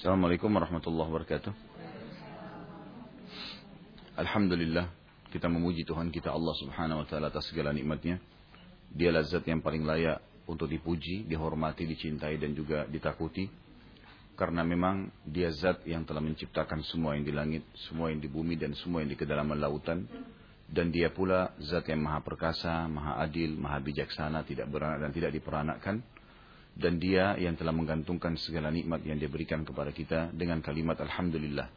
Assalamualaikum warahmatullahi wabarakatuh. Alhamdulillah kita memuji Tuhan kita Allah Subhanahu wa taala atas segala nikmatnya. Dia lazat yang paling layak untuk dipuji, dihormati, dicintai dan juga ditakuti. Karena memang dia zat yang telah menciptakan semua yang di langit, semua yang di bumi dan semua yang di kedalaman lautan. Dan dia pula zat yang maha perkasa, maha adil, maha bijaksana, tidak beranak dan tidak diperanakkan dan dia yang telah menggantungkan segala nikmat yang dia berikan kepada kita dengan kalimat Alhamdulillah.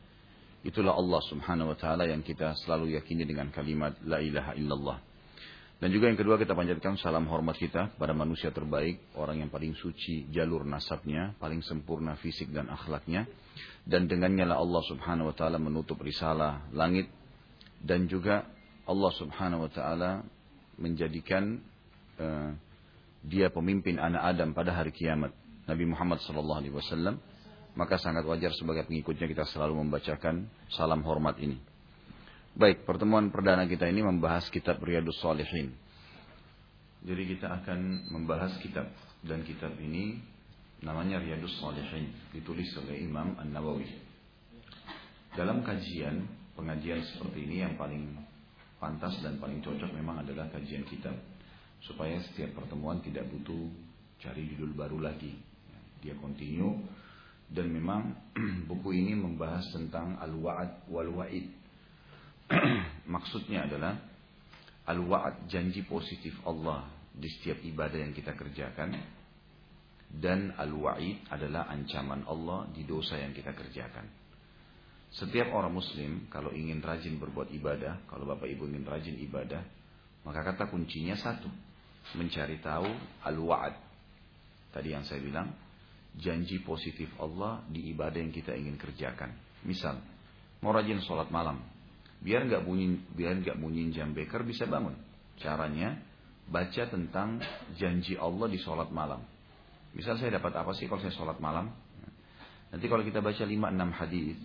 Itulah Allah subhanahu wa ta'ala yang kita selalu yakini dengan kalimat La ilaha illallah. Dan juga yang kedua kita panjatkan salam hormat kita pada manusia terbaik, orang yang paling suci jalur nasabnya, paling sempurna fisik dan akhlaknya. Dan dengannya lah Allah subhanahu wa ta'ala menutup risalah langit. Dan juga Allah subhanahu wa ta'ala menjadikan uh, dia pemimpin anak Adam pada hari kiamat, Nabi Muhammad sallallahu alaihi wasallam, maka sangat wajar sebagai pengikutnya kita selalu membacakan salam hormat ini. Baik, pertemuan perdana kita ini membahas kitab Riyadus Salihin. Jadi kita akan membahas kitab dan kitab ini namanya Riyadus Salihin, ditulis oleh Imam An-Nawawi. Dalam kajian, pengajian seperti ini yang paling pantas dan paling cocok memang adalah kajian kitab supaya setiap pertemuan tidak butuh cari judul baru lagi. Dia kontinu dan memang buku ini membahas tentang al-wa'ad wal-wa'id. Maksudnya adalah al-wa'ad janji positif Allah di setiap ibadah yang kita kerjakan dan al-wa'id adalah ancaman Allah di dosa yang kita kerjakan. Setiap orang muslim kalau ingin rajin berbuat ibadah, kalau Bapak Ibu ingin rajin ibadah, maka kata kuncinya satu, mencari tahu al-wa'ad. Tadi yang saya bilang, janji positif Allah di ibadah yang kita ingin kerjakan. Misal, mau rajin sholat malam, biar nggak bunyi biar nggak bunyi jam beker bisa bangun. Caranya baca tentang janji Allah di sholat malam. Misal saya dapat apa sih kalau saya sholat malam? Nanti kalau kita baca 5-6 hadis,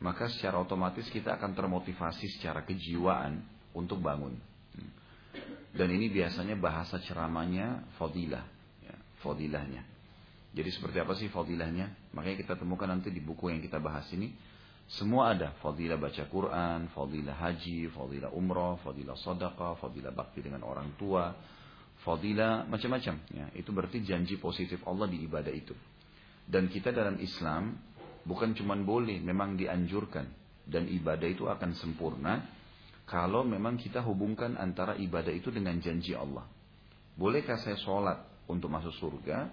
maka secara otomatis kita akan termotivasi secara kejiwaan untuk bangun. Dan ini biasanya bahasa ceramahnya fadilah. Ya, fadilahnya. Jadi seperti apa sih fadilahnya? Makanya kita temukan nanti di buku yang kita bahas ini. Semua ada. Fadilah baca Quran, fadilah haji, fadilah umrah, fadilah sadaqah, fadilah bakti dengan orang tua. Fadilah macam-macam. Ya, itu berarti janji positif Allah di ibadah itu. Dan kita dalam Islam bukan cuma boleh, memang dianjurkan. Dan ibadah itu akan sempurna kalau memang kita hubungkan antara ibadah itu dengan janji Allah. Bolehkah saya sholat untuk masuk surga?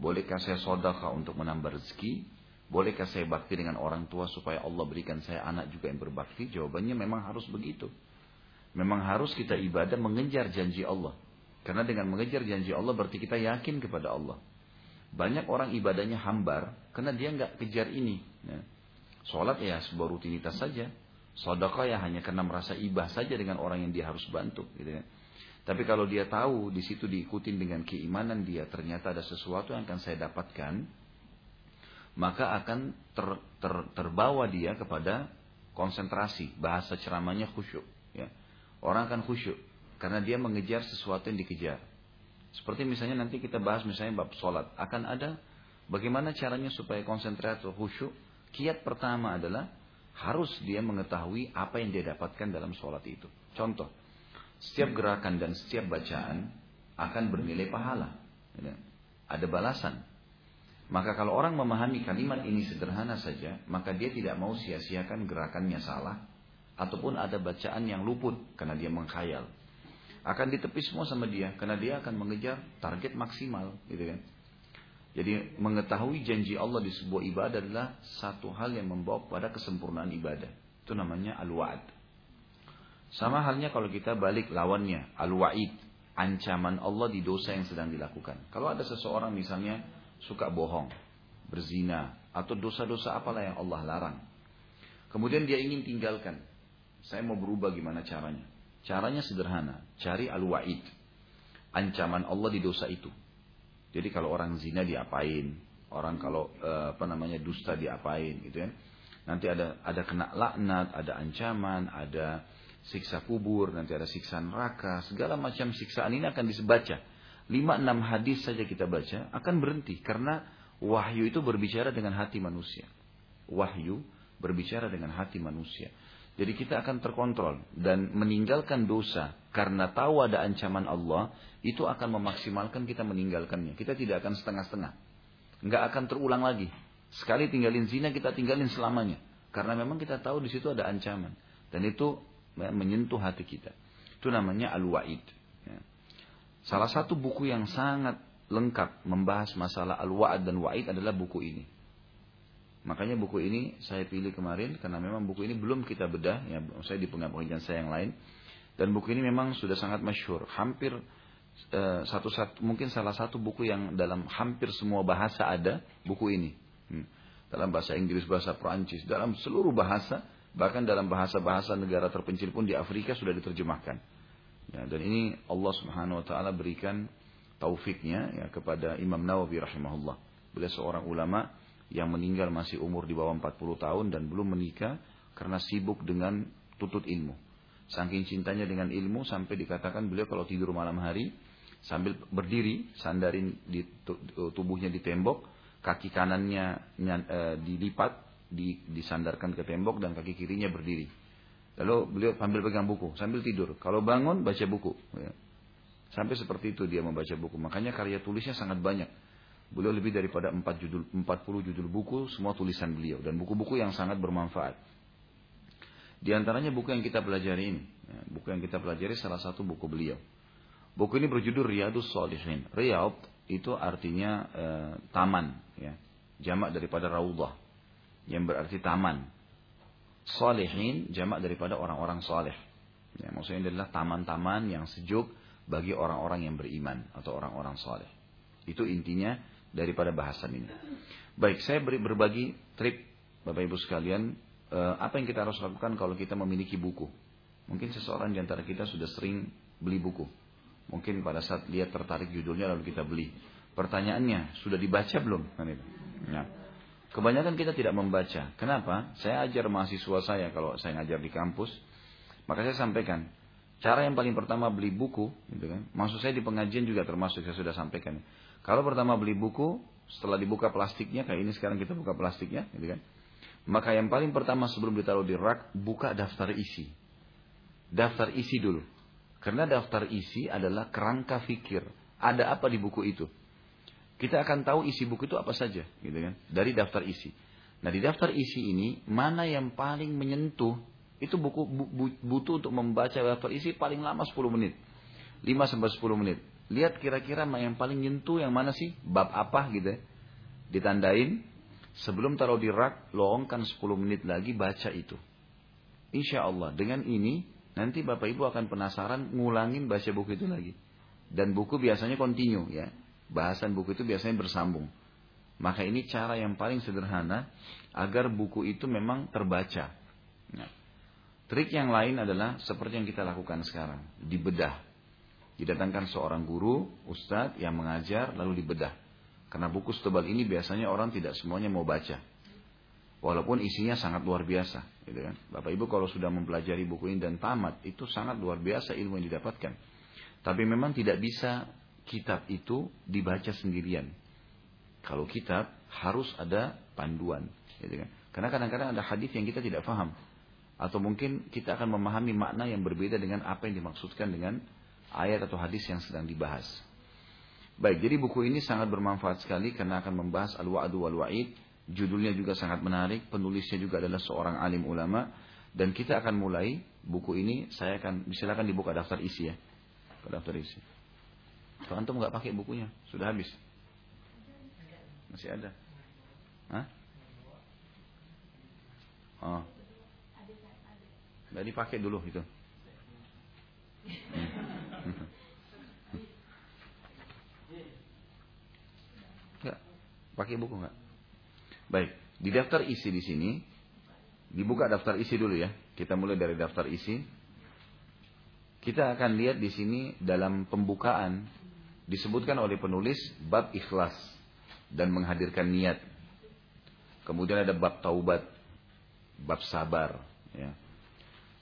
Bolehkah saya sodaka untuk menambah rezeki? Bolehkah saya bakti dengan orang tua supaya Allah berikan saya anak juga yang berbakti? Jawabannya memang harus begitu. Memang harus kita ibadah mengejar janji Allah. Karena dengan mengejar janji Allah berarti kita yakin kepada Allah. Banyak orang ibadahnya hambar karena dia nggak kejar ini. Ya. Sholat ya sebuah rutinitas saja. Sodako ya hanya karena merasa ibah saja dengan orang yang dia harus bantu. Gitu ya. Tapi kalau dia tahu di situ diikutin dengan keimanan dia ternyata ada sesuatu yang akan saya dapatkan, maka akan ter, ter, terbawa dia kepada konsentrasi. Bahasa ceramahnya khusyuk. Ya. Orang akan khusyuk karena dia mengejar sesuatu yang dikejar. Seperti misalnya nanti kita bahas misalnya bab sholat. Akan ada bagaimana caranya supaya konsentrasi khusyuk. Kiat pertama adalah harus dia mengetahui apa yang dia dapatkan dalam sholat itu. Contoh, setiap gerakan dan setiap bacaan akan bernilai pahala. Ya. Ada balasan. Maka kalau orang memahami kalimat ini sederhana saja, maka dia tidak mau sia-siakan gerakannya salah, ataupun ada bacaan yang luput karena dia mengkhayal. Akan ditepis semua sama dia, karena dia akan mengejar target maksimal, gitu kan. Jadi mengetahui janji Allah di sebuah ibadah adalah satu hal yang membawa pada kesempurnaan ibadah. Itu namanya al-wa'ad. Sama halnya kalau kita balik lawannya, al-wa'id. Ancaman Allah di dosa yang sedang dilakukan. Kalau ada seseorang misalnya suka bohong, berzina, atau dosa-dosa apalah yang Allah larang. Kemudian dia ingin tinggalkan. Saya mau berubah gimana caranya? Caranya sederhana. Cari al-wa'id. Ancaman Allah di dosa itu. Jadi kalau orang zina diapain, orang kalau eh, apa namanya dusta diapain gitu ya. Nanti ada ada kena laknat, ada ancaman, ada siksa kubur, nanti ada siksa neraka, segala macam siksaan ini akan disebaca. Lima enam hadis saja kita baca akan berhenti karena wahyu itu berbicara dengan hati manusia. wahyu berbicara dengan hati manusia. Jadi kita akan terkontrol dan meninggalkan dosa karena tahu ada ancaman Allah itu akan memaksimalkan kita meninggalkannya. Kita tidak akan setengah-setengah. Nggak akan terulang lagi. Sekali tinggalin zina kita tinggalin selamanya. Karena memang kita tahu di situ ada ancaman. Dan itu ya, menyentuh hati kita. Itu namanya al-wa'id. Ya. Salah satu buku yang sangat lengkap membahas masalah al-wa'ad dan wa'id adalah buku ini. Makanya buku ini saya pilih kemarin karena memang buku ini belum kita bedah, ya saya di pengajian saya yang lain. Dan buku ini memang sudah sangat masyhur, hampir uh, satu satu mungkin salah satu buku yang dalam hampir semua bahasa ada buku ini. Hmm. Dalam bahasa Inggris, bahasa Perancis, dalam seluruh bahasa, bahkan dalam bahasa-bahasa negara terpencil pun di Afrika sudah diterjemahkan. Ya, dan ini Allah Subhanahu wa taala berikan taufiknya ya kepada Imam Nawawi rahimahullah. Beliau seorang ulama yang meninggal masih umur di bawah 40 tahun dan belum menikah karena sibuk dengan tutut ilmu. Saking cintanya dengan ilmu sampai dikatakan beliau kalau tidur malam hari sambil berdiri sandarin di tubuhnya di tembok, kaki kanannya e, dilipat, disandarkan ke tembok dan kaki kirinya berdiri. Lalu beliau sambil pegang buku, sambil tidur. Kalau bangun baca buku. Ya. Sampai seperti itu dia membaca buku. Makanya karya tulisnya sangat banyak. Beliau lebih daripada 4 judul, 40 judul buku, semua tulisan beliau. Dan buku-buku yang sangat bermanfaat. Di antaranya buku yang kita pelajari ini. Ya, buku yang kita pelajari salah satu buku beliau. Buku ini berjudul Riyadus Salihin. Riyad itu artinya e, taman. Ya. Jamak daripada Raudah. Yang berarti taman. Salihin jamak daripada orang-orang saleh. Ya, maksudnya adalah taman-taman yang sejuk bagi orang-orang yang beriman atau orang-orang saleh. Itu intinya daripada bahasan ini. Baik, saya beri berbagi trip Bapak Ibu sekalian, eh, apa yang kita harus lakukan kalau kita memiliki buku. Mungkin seseorang di antara kita sudah sering beli buku. Mungkin pada saat lihat tertarik judulnya lalu kita beli. Pertanyaannya, sudah dibaca belum? Nah, kebanyakan kita tidak membaca. Kenapa? Saya ajar mahasiswa saya kalau saya ngajar di kampus, maka saya sampaikan, cara yang paling pertama beli buku, gitu kan. Maksud saya di pengajian juga termasuk saya sudah sampaikan. Kalau pertama beli buku, setelah dibuka plastiknya, kayak ini sekarang kita buka plastiknya, gitu kan? Maka yang paling pertama sebelum ditaruh di rak, buka daftar isi. Daftar isi dulu. Karena daftar isi adalah kerangka fikir. Ada apa di buku itu? Kita akan tahu isi buku itu apa saja, gitu kan? Dari daftar isi. Nah di daftar isi ini mana yang paling menyentuh itu buku bu, bu, butuh untuk membaca daftar isi paling lama 10 menit. 5 sampai 10 menit. Lihat kira-kira yang paling nyentuh yang mana sih? Bab apa gitu ya. Ditandain. Sebelum taruh di rak, lowongkan 10 menit lagi baca itu. Insya Allah dengan ini nanti Bapak Ibu akan penasaran ngulangin baca buku itu lagi. Dan buku biasanya kontinu ya. Bahasan buku itu biasanya bersambung. Maka ini cara yang paling sederhana agar buku itu memang terbaca. Nah, trik yang lain adalah seperti yang kita lakukan sekarang, dibedah. Didatangkan seorang guru, ustadz yang mengajar lalu dibedah. Karena buku setebal ini biasanya orang tidak semuanya mau baca. Walaupun isinya sangat luar biasa. Gitu kan? Bapak Ibu kalau sudah mempelajari buku ini dan tamat, itu sangat luar biasa ilmu yang didapatkan. Tapi memang tidak bisa kitab itu dibaca sendirian. Kalau kitab harus ada panduan. Gitu kan? Karena kadang-kadang ada hadis yang kita tidak paham. Atau mungkin kita akan memahami makna yang berbeda dengan apa yang dimaksudkan dengan ayat atau hadis yang sedang dibahas. Baik, jadi buku ini sangat bermanfaat sekali karena akan membahas al-wa'du wal-wa'id. Judulnya juga sangat menarik, penulisnya juga adalah seorang alim ulama. Dan kita akan mulai buku ini, saya akan, silakan dibuka daftar isi ya. Daftar isi. Kalau antum nggak pakai bukunya, sudah habis. Masih ada. Hah? Oh. Nggak dipakai dulu itu. Enggak. Pakai buku enggak? Baik, di daftar isi di sini dibuka daftar isi dulu ya. Kita mulai dari daftar isi. Kita akan lihat di sini dalam pembukaan disebutkan oleh penulis bab ikhlas dan menghadirkan niat. Kemudian ada bab taubat, bab sabar, ya.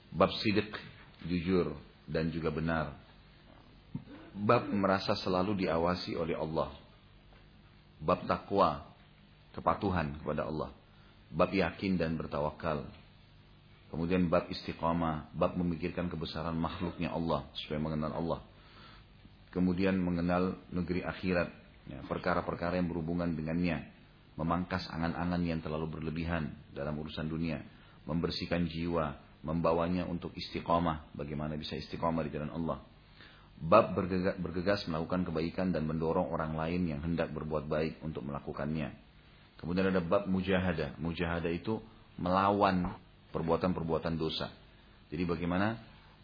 Bab sidik, jujur, dan juga benar. Bab merasa selalu diawasi oleh Allah. Bab takwa, kepatuhan kepada Allah. bab yakin dan bertawakal. Kemudian bab istiqamah, bab memikirkan kebesaran makhluknya Allah supaya mengenal Allah. Kemudian mengenal negeri akhirat, ya, perkara-perkara yang berhubungan dengannya, memangkas angan-angan yang terlalu berlebihan dalam urusan dunia, membersihkan jiwa, membawanya untuk istiqamah, bagaimana bisa istiqamah di jalan Allah. Bab bergegas, melakukan kebaikan dan mendorong orang lain yang hendak berbuat baik untuk melakukannya. Kemudian ada bab mujahadah. Mujahadah itu melawan perbuatan-perbuatan dosa. Jadi bagaimana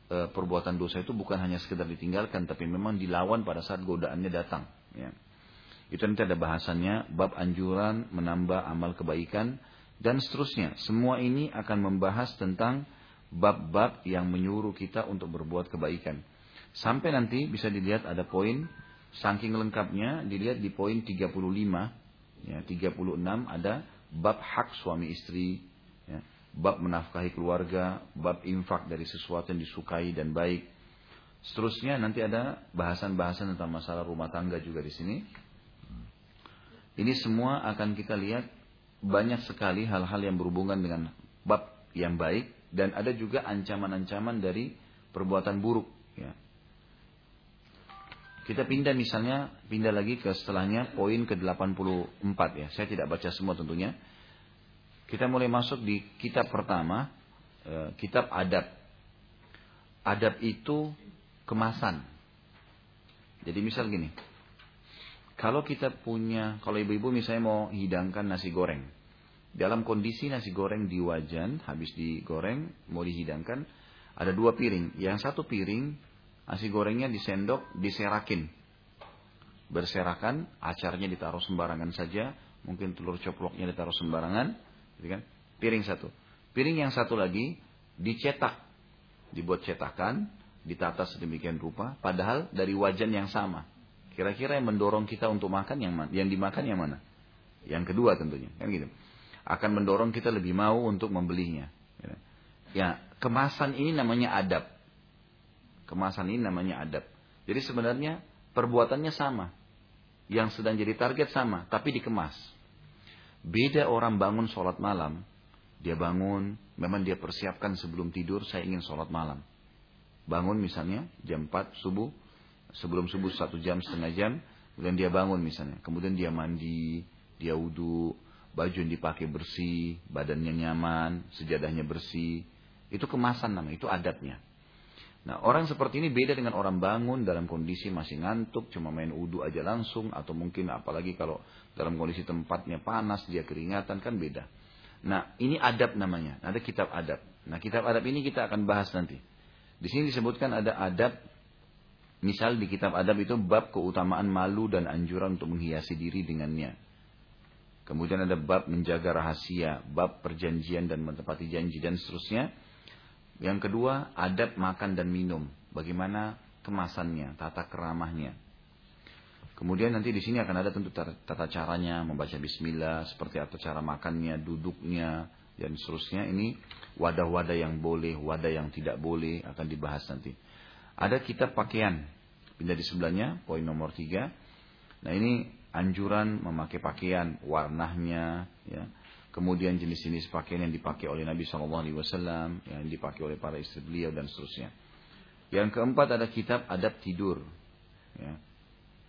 e, perbuatan dosa itu bukan hanya sekedar ditinggalkan, tapi memang dilawan pada saat godaannya datang. Ya. Itu nanti ada bahasannya, bab anjuran menambah amal kebaikan, dan seterusnya. Semua ini akan membahas tentang bab-bab yang menyuruh kita untuk berbuat kebaikan. Sampai nanti bisa dilihat ada poin, saking lengkapnya, dilihat di poin 35, ya, 36 ada bab hak suami istri, ya, bab menafkahi keluarga, bab infak dari sesuatu yang disukai dan baik. Seterusnya nanti ada bahasan-bahasan tentang masalah rumah tangga juga di sini. Ini semua akan kita lihat banyak sekali hal-hal yang berhubungan dengan bab yang baik dan ada juga ancaman-ancaman dari perbuatan buruk. Kita pindah misalnya, pindah lagi ke setelahnya poin ke-84 ya. Saya tidak baca semua tentunya. Kita mulai masuk di kitab pertama, eh, kitab adab. Adab itu kemasan. Jadi misal gini, kalau kita punya, kalau ibu-ibu misalnya mau hidangkan nasi goreng, dalam kondisi nasi goreng di wajan, habis digoreng, mau dihidangkan, ada dua piring. Yang satu piring, nasi gorengnya disendok, diserakin. Berserakan, acarnya ditaruh sembarangan saja, mungkin telur coploknya ditaruh sembarangan, Gitu kan? Piring satu. Piring yang satu lagi dicetak, dibuat cetakan, ditata sedemikian rupa, padahal dari wajan yang sama. Kira-kira yang mendorong kita untuk makan yang mana? Yang dimakan yang mana? Yang kedua tentunya, kan gitu. Akan mendorong kita lebih mau untuk membelinya. Ya, kemasan ini namanya adab. Kemasan ini namanya adab. Jadi sebenarnya perbuatannya sama. Yang sedang jadi target sama, tapi dikemas. Beda orang bangun sholat malam. Dia bangun, memang dia persiapkan sebelum tidur, saya ingin sholat malam. Bangun misalnya jam 4 subuh, sebelum subuh satu jam, setengah jam, kemudian dia bangun misalnya. Kemudian dia mandi, dia wudhu, baju yang dipakai bersih, badannya nyaman, sejadahnya bersih. Itu kemasan namanya, itu adatnya. Nah orang seperti ini beda dengan orang bangun dalam kondisi masih ngantuk, cuma main udu aja langsung, atau mungkin apalagi kalau dalam kondisi tempatnya panas, dia keringatan, kan beda. Nah ini adab namanya, ada kitab adab. Nah kitab adab ini kita akan bahas nanti. Di sini disebutkan ada adab, misal di kitab adab itu bab keutamaan malu dan anjuran untuk menghiasi diri dengannya. Kemudian ada bab menjaga rahasia, bab perjanjian dan menepati janji dan seterusnya. Yang kedua, adab makan dan minum. Bagaimana kemasannya, tata keramahnya. Kemudian nanti di sini akan ada tentu tata caranya membaca bismillah, seperti apa cara makannya, duduknya, dan seterusnya. Ini wadah-wadah yang boleh, wadah yang tidak boleh akan dibahas nanti. Ada kitab pakaian, pindah di sebelahnya, poin nomor tiga. Nah ini anjuran memakai pakaian, warnanya, ya, kemudian jenis-jenis pakaian yang dipakai oleh Nabi Shallallahu Alaihi Wasallam, yang dipakai oleh para istri beliau dan seterusnya. Yang keempat ada kitab adab tidur, ya.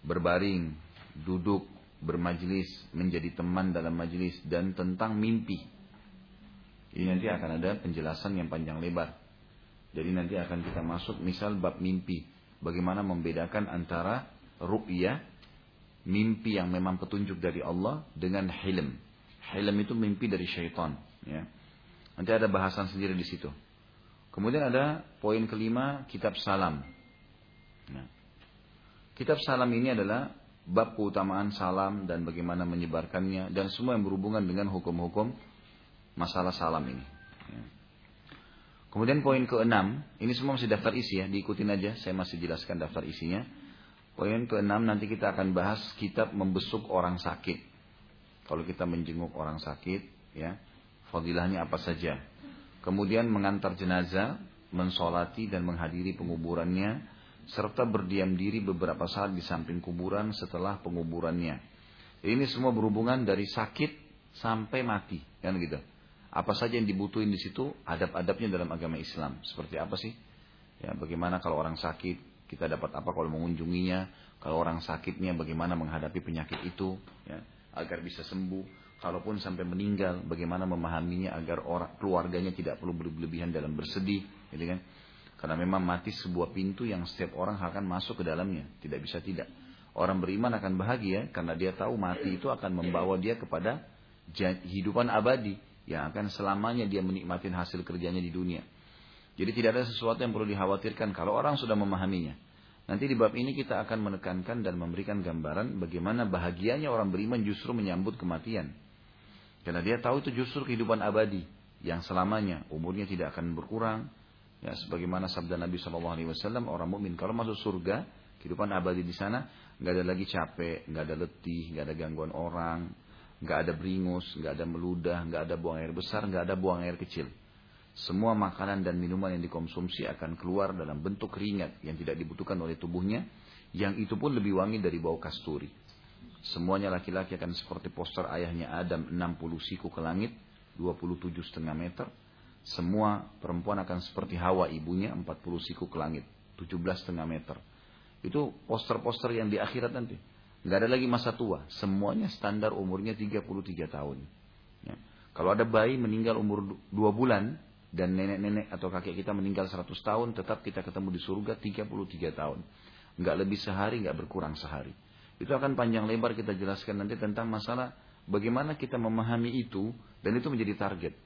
berbaring, duduk, bermajlis, menjadi teman dalam majlis dan tentang mimpi. Ini nanti akan ada penjelasan yang panjang lebar. Jadi nanti akan kita masuk misal bab mimpi. Bagaimana membedakan antara ru'ya, mimpi yang memang petunjuk dari Allah dengan hilm, Hilm itu mimpi dari syaitan. Ya. Nanti ada bahasan sendiri di situ. Kemudian ada poin kelima, kitab salam. Nah, kitab salam ini adalah bab keutamaan salam dan bagaimana menyebarkannya dan semua yang berhubungan dengan hukum-hukum masalah salam ini. Ya. Kemudian poin keenam, ini semua masih daftar isi ya, diikutin aja. Saya masih jelaskan daftar isinya. Poin keenam nanti kita akan bahas kitab membesuk orang sakit. Kalau kita menjenguk orang sakit, ya, fadilahnya apa saja. Kemudian mengantar jenazah, mensolati dan menghadiri penguburannya, serta berdiam diri beberapa saat di samping kuburan setelah penguburannya. Ini semua berhubungan dari sakit sampai mati, kan gitu. Apa saja yang dibutuhin di situ, adab-adabnya dalam agama Islam. Seperti apa sih? Ya, bagaimana kalau orang sakit, kita dapat apa kalau mengunjunginya, kalau orang sakitnya bagaimana menghadapi penyakit itu, ya, agar bisa sembuh. Kalaupun sampai meninggal, bagaimana memahaminya agar orang keluarganya tidak perlu berlebihan dalam bersedih, gitu kan? Karena memang mati sebuah pintu yang setiap orang akan masuk ke dalamnya, tidak bisa tidak. Orang beriman akan bahagia karena dia tahu mati itu akan membawa dia kepada kehidupan abadi yang akan selamanya dia menikmati hasil kerjanya di dunia. Jadi tidak ada sesuatu yang perlu dikhawatirkan kalau orang sudah memahaminya. Nanti di bab ini kita akan menekankan dan memberikan gambaran bagaimana bahagianya orang beriman justru menyambut kematian. Karena dia tahu itu justru kehidupan abadi yang selamanya umurnya tidak akan berkurang. Ya, sebagaimana sabda Nabi SAW, orang mukmin kalau masuk surga, kehidupan abadi di sana nggak ada lagi capek, nggak ada letih, nggak ada gangguan orang, nggak ada beringus, nggak ada meludah, nggak ada buang air besar, nggak ada buang air kecil. Semua makanan dan minuman yang dikonsumsi akan keluar dalam bentuk keringat yang tidak dibutuhkan oleh tubuhnya, yang itu pun lebih wangi dari bau kasturi. Semuanya laki-laki akan seperti poster ayahnya Adam 60 siku ke langit, 27 setengah meter. Semua perempuan akan seperti Hawa ibunya 40 siku ke langit, 17 setengah meter. Itu poster-poster yang di akhirat nanti. Nggak ada lagi masa tua. Semuanya standar umurnya 33 tahun. Ya. Kalau ada bayi meninggal umur 2 bulan, dan nenek-nenek atau kakek kita meninggal 100 tahun, tetap kita ketemu di surga 33 tahun. Nggak lebih sehari, nggak berkurang sehari. Itu akan panjang lebar kita jelaskan nanti tentang masalah bagaimana kita memahami itu, dan itu menjadi target.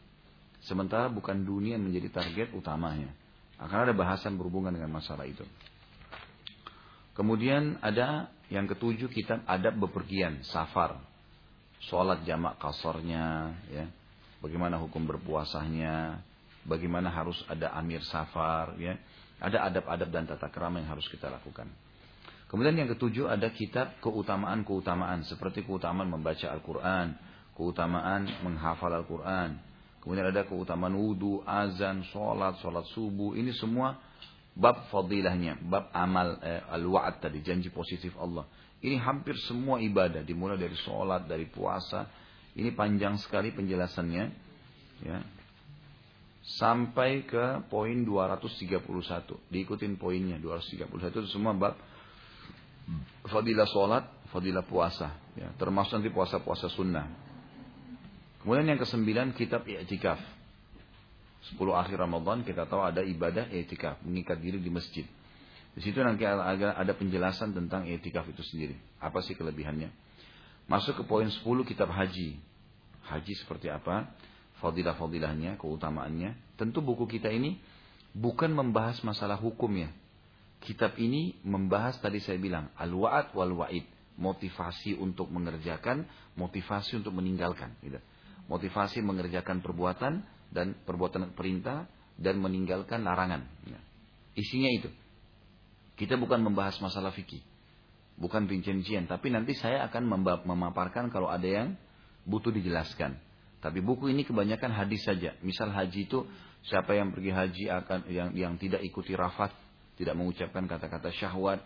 Sementara bukan dunia menjadi target utamanya. Akan ada bahasan berhubungan dengan masalah itu. Kemudian ada yang ketujuh kitab adab bepergian, safar. Sholat jamak kasornya, ya. Bagaimana hukum berpuasanya, bagaimana harus ada amir safar, ya. Ada adab-adab dan tata kerama yang harus kita lakukan. Kemudian yang ketujuh ada kitab keutamaan-keutamaan seperti keutamaan membaca Al-Quran, keutamaan menghafal Al-Quran. Kemudian ada keutamaan wudhu, azan, sholat, sholat subuh. Ini semua bab fadilahnya, bab amal eh, al-wa'ad tadi, janji positif Allah. Ini hampir semua ibadah, dimulai dari sholat, dari puasa. Ini panjang sekali penjelasannya. Ya. Sampai ke poin 231. Diikutin poinnya, 231 itu semua bab fadilah sholat, fadilah puasa. Ya. Termasuk nanti puasa-puasa sunnah. Kemudian yang kesembilan kitab i'tikaf. 10 akhir Ramadan kita tahu ada ibadah etikaf, mengikat diri di masjid. Di situ nanti ada, ada penjelasan tentang etikaf itu sendiri. Apa sih kelebihannya? Masuk ke poin 10 kitab haji. Haji seperti apa? Fadilah-fadilahnya, keutamaannya. Tentu buku kita ini bukan membahas masalah hukumnya. Kitab ini membahas tadi saya bilang al-wa'ad wal wa'id. Motivasi untuk mengerjakan, motivasi untuk meninggalkan. Gitu. Motivasi mengerjakan perbuatan, dan perbuatan perintah dan meninggalkan larangan. Ya. Isinya itu. Kita bukan membahas masalah fikih. Bukan rincian tapi nanti saya akan memaparkan kalau ada yang butuh dijelaskan. Tapi buku ini kebanyakan hadis saja. Misal haji itu siapa yang pergi haji akan yang yang tidak ikuti rafat, tidak mengucapkan kata-kata syahwat,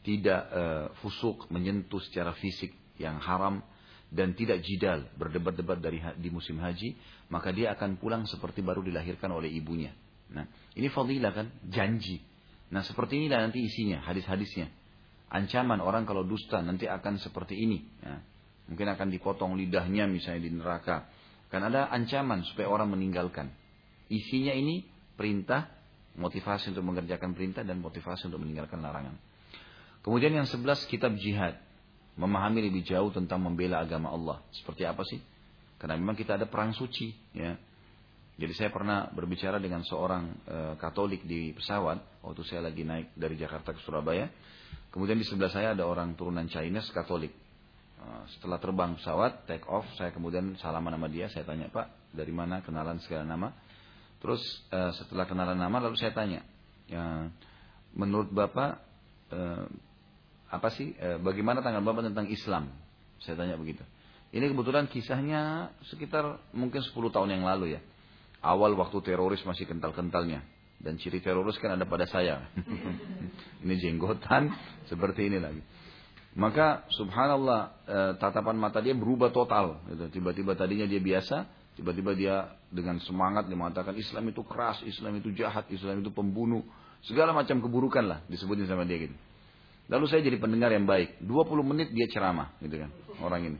tidak uh, fusuk menyentuh secara fisik yang haram, dan tidak jidal berdebat-debat dari di musim haji, maka dia akan pulang seperti baru dilahirkan oleh ibunya. Nah, ini fadilah kan, janji. Nah, seperti inilah nanti isinya, hadis-hadisnya. Ancaman orang kalau dusta nanti akan seperti ini. Ya. Mungkin akan dipotong lidahnya misalnya di neraka. Kan ada ancaman supaya orang meninggalkan. Isinya ini perintah, motivasi untuk mengerjakan perintah dan motivasi untuk meninggalkan larangan. Kemudian yang sebelas kitab jihad memahami lebih jauh tentang membela agama Allah. Seperti apa sih? Karena memang kita ada perang suci, ya. Jadi saya pernah berbicara dengan seorang e, Katolik di pesawat waktu saya lagi naik dari Jakarta ke Surabaya. Kemudian di sebelah saya ada orang turunan Chinese Katolik. E, setelah terbang pesawat, take off, saya kemudian salaman nama dia, saya tanya Pak, dari mana kenalan segala nama. Terus e, setelah kenalan nama, lalu saya tanya, ya, menurut Bapak apa sih bagaimana tanggapan Bapak tentang Islam? Saya tanya begitu. Ini kebetulan kisahnya sekitar mungkin 10 tahun yang lalu ya. Awal waktu teroris masih kental-kentalnya. Dan ciri teroris kan ada pada saya. ini jenggotan seperti ini lagi. Maka subhanallah e, tatapan mata dia berubah total. Gitu. Tiba-tiba tadinya dia biasa, tiba-tiba dia dengan semangat dia mengatakan Islam itu keras, Islam itu jahat, Islam itu pembunuh. Segala macam keburukan lah disebutin sama dia gitu. Lalu saya jadi pendengar yang baik. 20 menit dia ceramah gitu kan orang ini.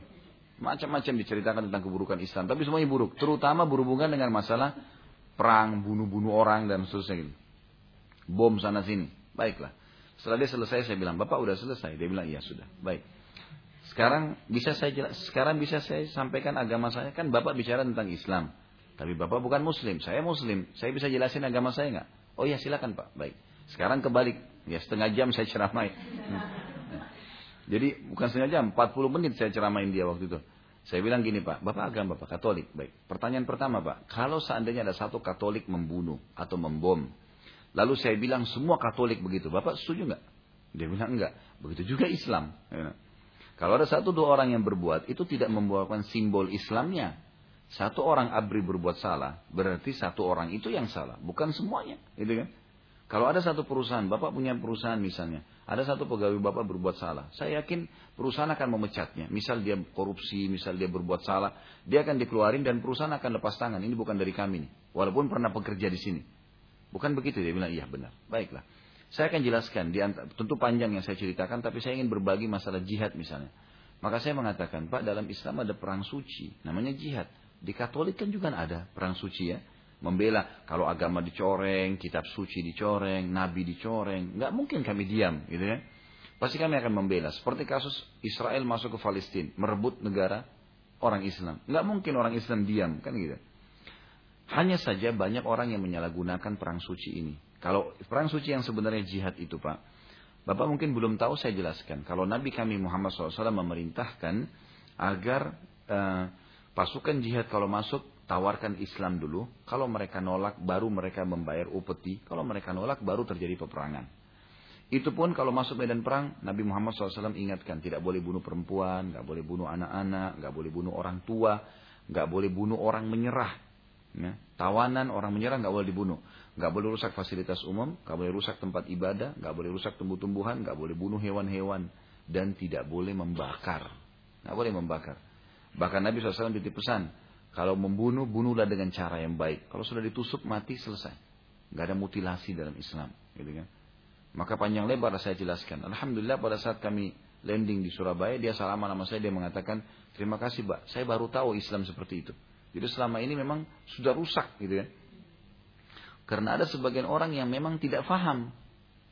Macam-macam diceritakan tentang keburukan Islam. Tapi semuanya buruk. Terutama berhubungan dengan masalah perang, bunuh-bunuh orang dan seterusnya gitu. Bom sana sini. Baiklah. Setelah dia selesai saya bilang, Bapak udah selesai. Dia bilang, iya sudah. Baik. Sekarang bisa saya jelas, sekarang bisa saya sampaikan agama saya kan Bapak bicara tentang Islam. Tapi Bapak bukan Muslim, saya Muslim. Saya bisa jelasin agama saya nggak? Oh iya silakan Pak. Baik. Sekarang kebalik, ya setengah jam saya ceramai. Jadi bukan setengah jam, 40 menit saya ceramain dia waktu itu. Saya bilang gini Pak, Bapak agama Bapak Katolik. Baik. Pertanyaan pertama Pak, kalau seandainya ada satu Katolik membunuh atau membom, Lalu saya bilang semua Katolik begitu. Bapak setuju nggak? Dia bilang enggak. Begitu juga Islam. Ya. Kalau ada satu dua orang yang berbuat, itu tidak membawakan simbol Islamnya. Satu orang abri berbuat salah, berarti satu orang itu yang salah, bukan semuanya, gitu kan? Kalau ada satu perusahaan, bapak punya perusahaan misalnya, ada satu pegawai bapak berbuat salah, saya yakin perusahaan akan memecatnya. Misal dia korupsi, misal dia berbuat salah, dia akan dikeluarin dan perusahaan akan lepas tangan. Ini bukan dari kami nih, walaupun pernah bekerja di sini. Bukan begitu dia bilang iya benar. Baiklah. Saya akan jelaskan di antara, tentu panjang yang saya ceritakan tapi saya ingin berbagi masalah jihad misalnya. Maka saya mengatakan, Pak, dalam Islam ada perang suci, namanya jihad. Di Katolik kan juga ada perang suci ya. Membela kalau agama dicoreng, kitab suci dicoreng, nabi dicoreng, nggak mungkin kami diam, gitu ya. Pasti kami akan membela. Seperti kasus Israel masuk ke Palestina, merebut negara orang Islam. Nggak mungkin orang Islam diam, kan gitu. Hanya saja banyak orang yang menyalahgunakan perang suci ini. Kalau perang suci yang sebenarnya jihad itu Pak, Bapak mungkin belum tahu saya jelaskan. Kalau Nabi kami Muhammad SAW memerintahkan agar uh, pasukan jihad kalau masuk tawarkan Islam dulu. Kalau mereka nolak baru mereka membayar upeti. Kalau mereka nolak baru terjadi peperangan. Itu pun kalau masuk medan perang, Nabi Muhammad SAW ingatkan tidak boleh bunuh perempuan, nggak boleh bunuh anak-anak, nggak boleh bunuh orang tua, nggak boleh bunuh orang menyerah. Ya, tawanan orang menyerang nggak boleh dibunuh, nggak boleh rusak fasilitas umum, nggak boleh rusak tempat ibadah, nggak boleh rusak tumbuh-tumbuhan, nggak boleh bunuh hewan-hewan, dan tidak boleh membakar, nggak boleh membakar. Bahkan Nabi SAW titip pesan, kalau membunuh bunuhlah dengan cara yang baik. Kalau sudah ditusuk mati selesai, nggak ada mutilasi dalam Islam, gitu kan? Maka panjang lebar saya jelaskan. Alhamdulillah pada saat kami landing di Surabaya, dia salaman nama saya, dia mengatakan, terima kasih Pak, saya baru tahu Islam seperti itu. Jadi selama ini memang sudah rusak gitu ya. Karena ada sebagian orang yang memang tidak faham.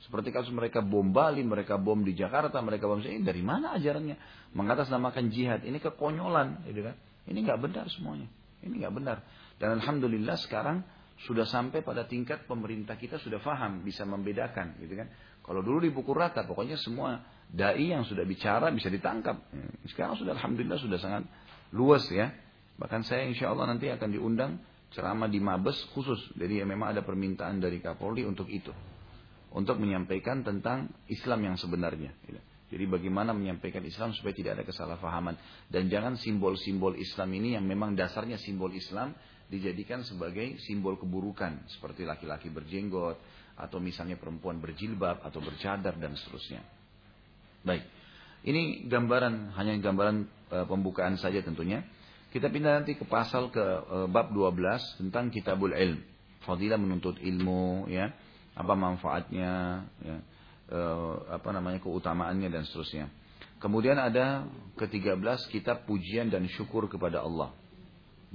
Seperti kasus mereka bom Bali, mereka bom di Jakarta, mereka bom ini dari mana ajarannya? Mengatasnamakan jihad, ini kekonyolan, gitu kan? Ini nggak benar semuanya. Ini nggak benar. Dan alhamdulillah sekarang sudah sampai pada tingkat pemerintah kita sudah faham, bisa membedakan, gitu kan? Kalau dulu dipukul rata, pokoknya semua dai yang sudah bicara bisa ditangkap. Sekarang sudah alhamdulillah sudah sangat luas ya. Bahkan saya insya Allah nanti akan diundang ceramah di Mabes khusus. Jadi ya memang ada permintaan dari Kapolri untuk itu. Untuk menyampaikan tentang Islam yang sebenarnya. Gitu. Jadi bagaimana menyampaikan Islam supaya tidak ada kesalahpahaman. Dan jangan simbol-simbol Islam ini yang memang dasarnya simbol Islam dijadikan sebagai simbol keburukan. Seperti laki-laki berjenggot, atau misalnya perempuan berjilbab, atau bercadar, dan seterusnya. Baik, ini gambaran, hanya gambaran e, pembukaan saja tentunya. Kita pindah nanti ke pasal ke e, bab 12 tentang kitabul ilm. Fadilah menuntut ilmu, ya. Apa manfaatnya, ya. E, apa namanya keutamaannya dan seterusnya. Kemudian ada ke-13 kitab pujian dan syukur kepada Allah.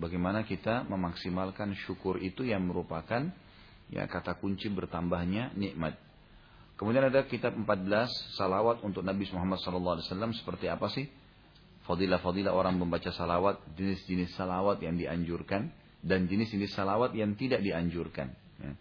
Bagaimana kita memaksimalkan syukur itu yang merupakan ya kata kunci bertambahnya nikmat. Kemudian ada kitab 14 salawat untuk Nabi Muhammad SAW seperti apa sih? Fadilah-fadilah orang membaca salawat, jenis-jenis salawat yang dianjurkan dan jenis-jenis salawat yang tidak dianjurkan. Ya.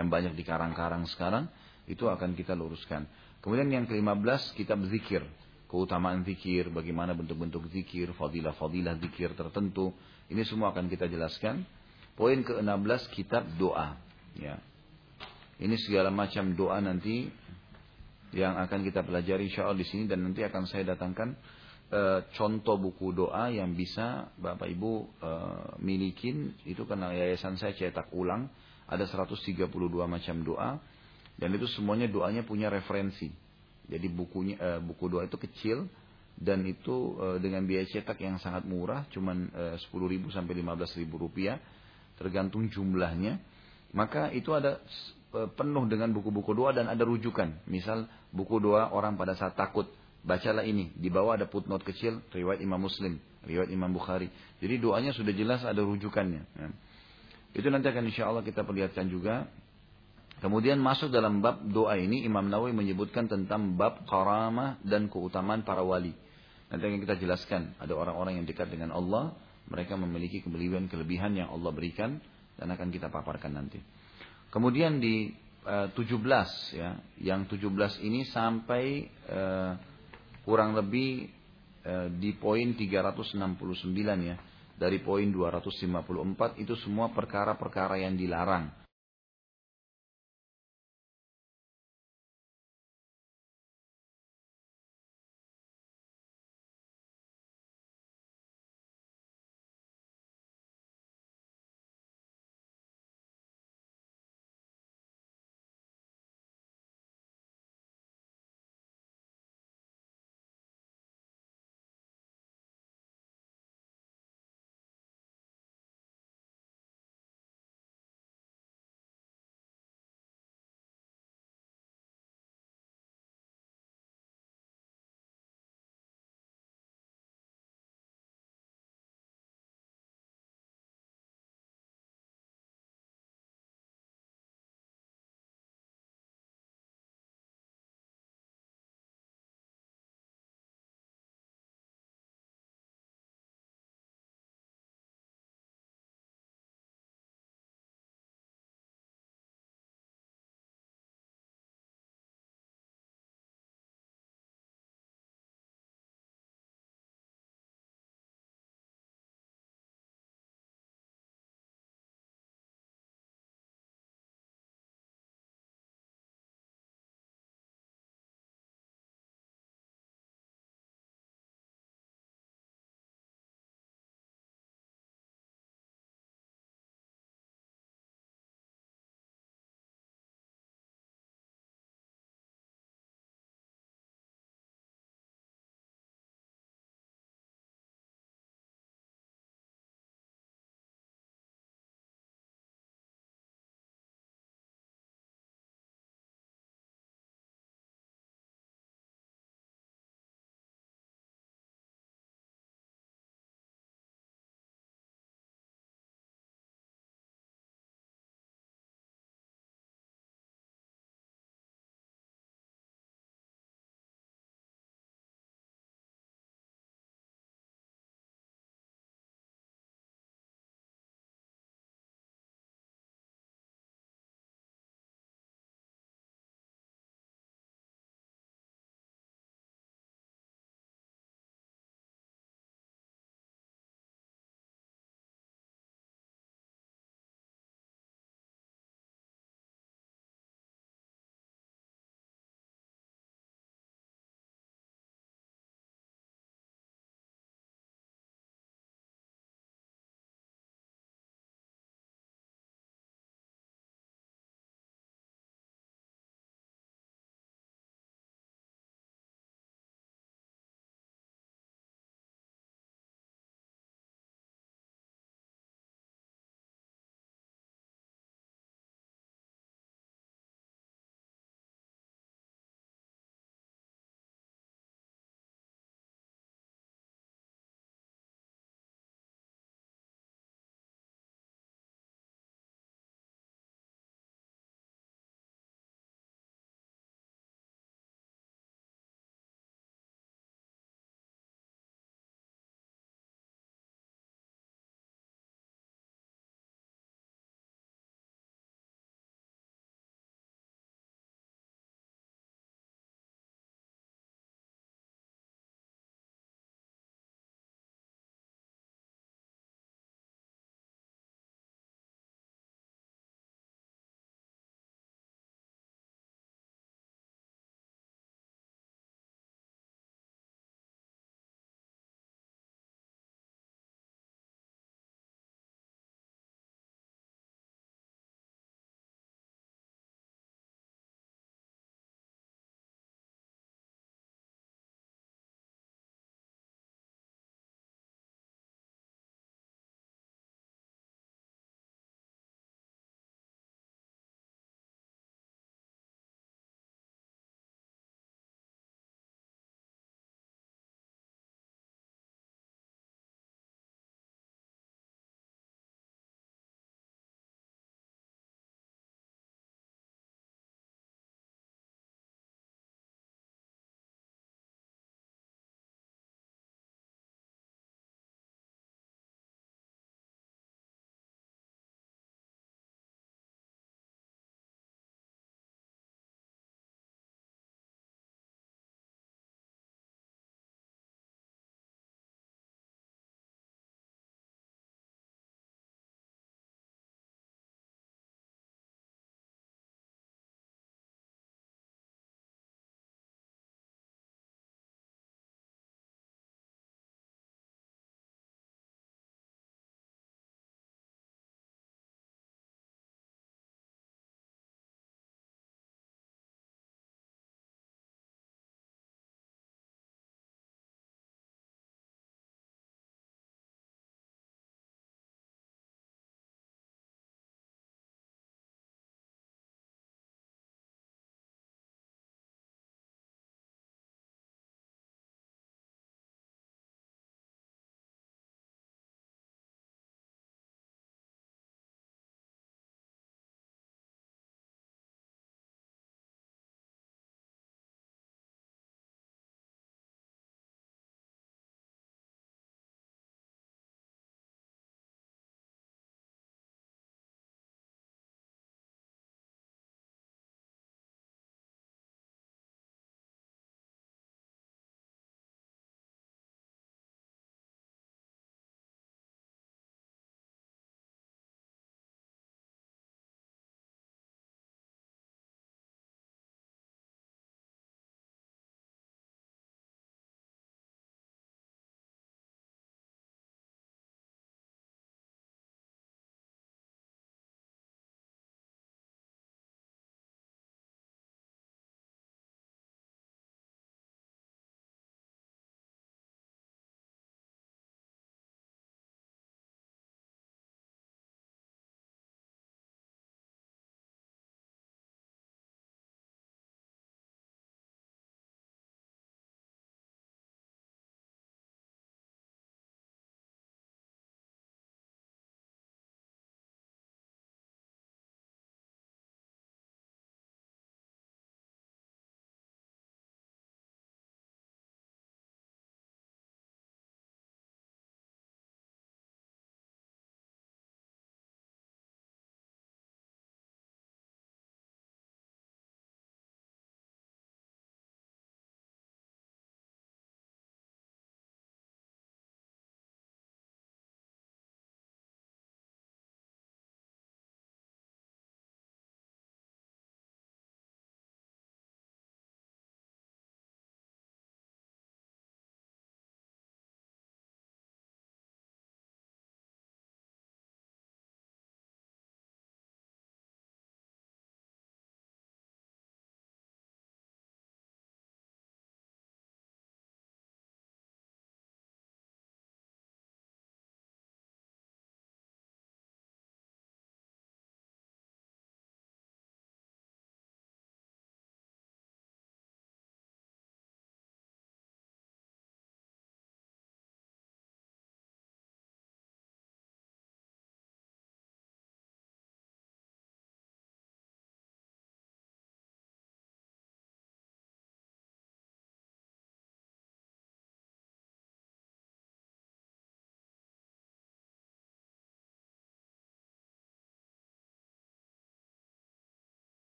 Yang banyak di karang-karang sekarang itu akan kita luruskan. Kemudian yang ke-15 kitab zikir, keutamaan zikir, bagaimana bentuk-bentuk zikir, fadilah-fadilah zikir tertentu. Ini semua akan kita jelaskan. Poin ke-16 kitab doa, ya. Ini segala macam doa nanti yang akan kita pelajari insya Allah di sini dan nanti akan saya datangkan e, contoh buku doa yang bisa Bapak Ibu e, milikin itu karena yayasan saya cetak ulang ada 132 macam doa dan itu semuanya doanya punya referensi Jadi bukunya uh, buku doa itu kecil dan itu uh, dengan biaya cetak yang sangat murah, cuman uh, 10.000 sampai 15.000 rupiah, tergantung jumlahnya. Maka itu ada uh, penuh dengan buku-buku doa dan ada rujukan. Misal buku doa orang pada saat takut, bacalah ini. Di bawah ada footnote kecil, riwayat Imam Muslim, riwayat Imam Bukhari. Jadi doanya sudah jelas ada rujukannya. Ya. Itu nanti akan insya Allah kita perlihatkan juga. Kemudian masuk dalam bab doa ini Imam Nawawi menyebutkan tentang bab karamah dan keutamaan para wali. Nanti akan kita jelaskan. Ada orang-orang yang dekat dengan Allah. Mereka memiliki kelebihan-kelebihan yang Allah berikan. Dan akan kita paparkan nanti. Kemudian di uh, 17 ya. Yang 17 ini sampai uh, kurang lebih uh, di poin 369 ya dari poin 254 itu semua perkara-perkara yang dilarang.